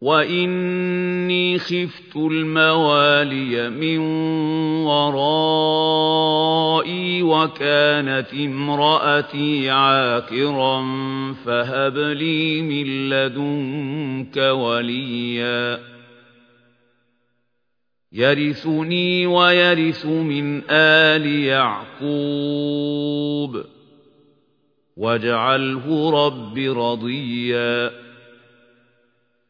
وإني خفت الموالي من ورائي وكانت امرأتي عاكرا فهب لي من لدنك وليا يرثني ويرث من آل يعقوب واجعله رب رضيا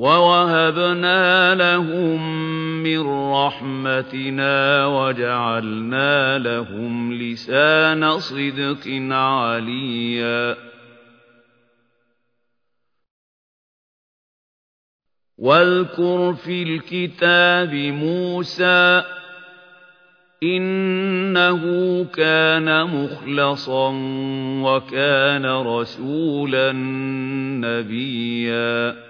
ووهبنا لهم من رحمتنا وجعلنا لهم لسان صدق عليا واذكر في الكتاب موسى إنه كان مخلصا وكان رسولا نبيا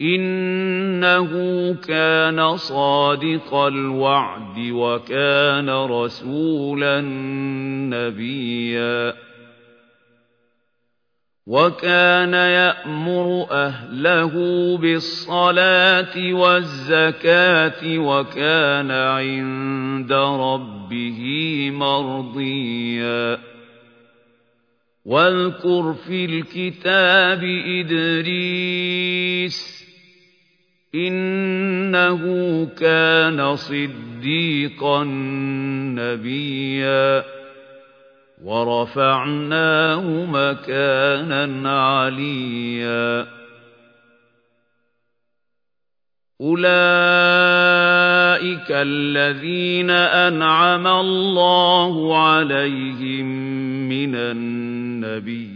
إنه كان صادق الوعد وكان رسولا نبيا وكان يأمر أهله بالصلاة والزكاة وكان عند ربه مرضيا واذكر في الكتاب إدريس إنه كان صديقا نبيا. ورفعناه مكانا عليا. أولئك الذين أنعم الله عليهم من النبي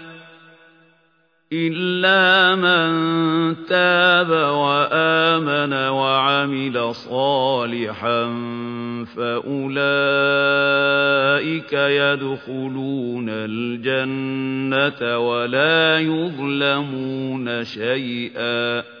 إلا من تاب وآمن وعمل صالحا فأولئك يدخلون الجنة ولا يظلمون شيئا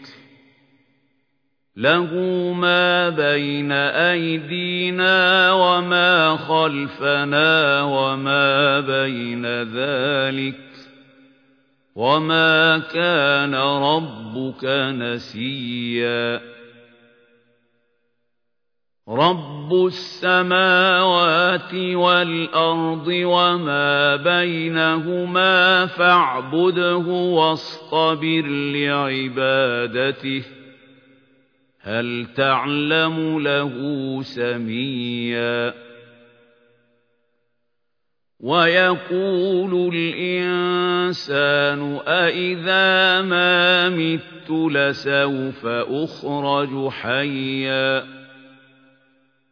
له ما بين أيدينا وما خلفنا وما بين ذلك وما كان ربك نسيا. رب السماوات والأرض وما بينهما فاعبده واصطبر لعبادته. هل تعلم له سميا؟ ويقول الإنسان أئذا ما مت لسوف أخرج حيا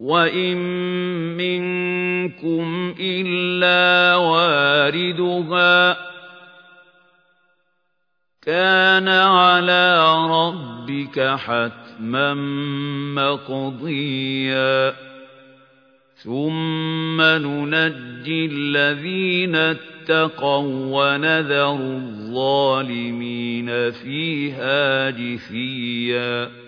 وإن منكم إلا واردها كان على ربك حتما مقضيا ثم ننجي الذين اتقوا ونذر الظالمين فيها جثيا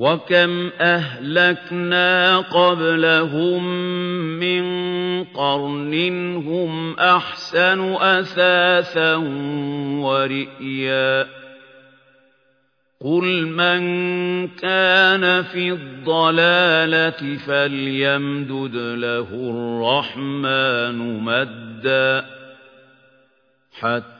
وَكَمْ أَهْلَكْنَا قَبْلَهُم مِّن قَرْنٍ هُمْ أَحْسَنُ أَثَاثًا وَرِئْيًا قُلْ مَن كَانَ فِي الضَّلَالَةِ فَلْيَمْدُدْ لَهُ الرَّحْمَٰنُ مَدًّا حَتَّىٰ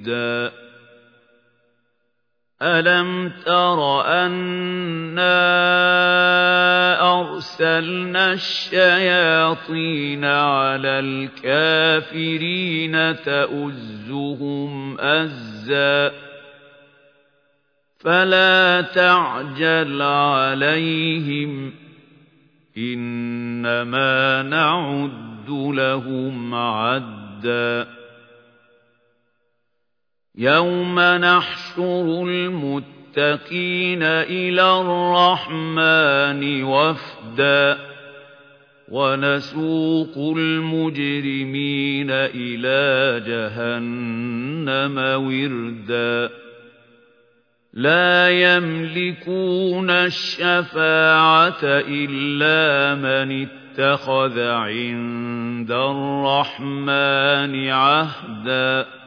ضِدًّا أَلَمْ تَرَ أَنَّا أَرْسَلْنَا الشَّيَاطِينَ عَلَى الْكَافِرِينَ تَؤُزُّهُمْ أَزًّا. فَلَا تَعْجَلْ عَلَيْهِمْ إِنَّمَا نَعُدُّ لَهُمْ عَدًّا. يَوْمَ نَحْشُرُ الْمُتَّقِينَ إِلَى الرَّحْمَٰنِ وَفْدًا وَنَسُوقُ الْمُجْرِمِينَ إِلَىٰ جَهَنَّمَ وِرْدًا لَّا يَمْلِكُونَ الشَّفَاعَةَ إِلَّا مَنِ اتَّخَذَ عِندَ الرَّحْمَٰنِ عَهْدًا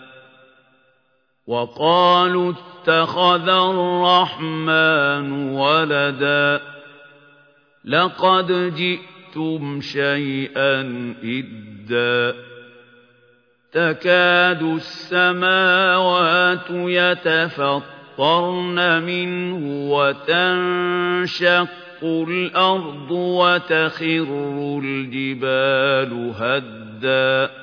وَقَالُوا اتَّخَذَ الرَّحْمَٰنُ وَلَدًا لَّقَدْ جِئْتُمْ شَيْئًا إِدًّا تَكَادُ السَّمَاوَاتُ يَتَفَطَّرْنَ مِنْهُ وَتَنشَقُّ الْأَرْضُ وَتَخِرُّ الْجِبَالُ هَدًّا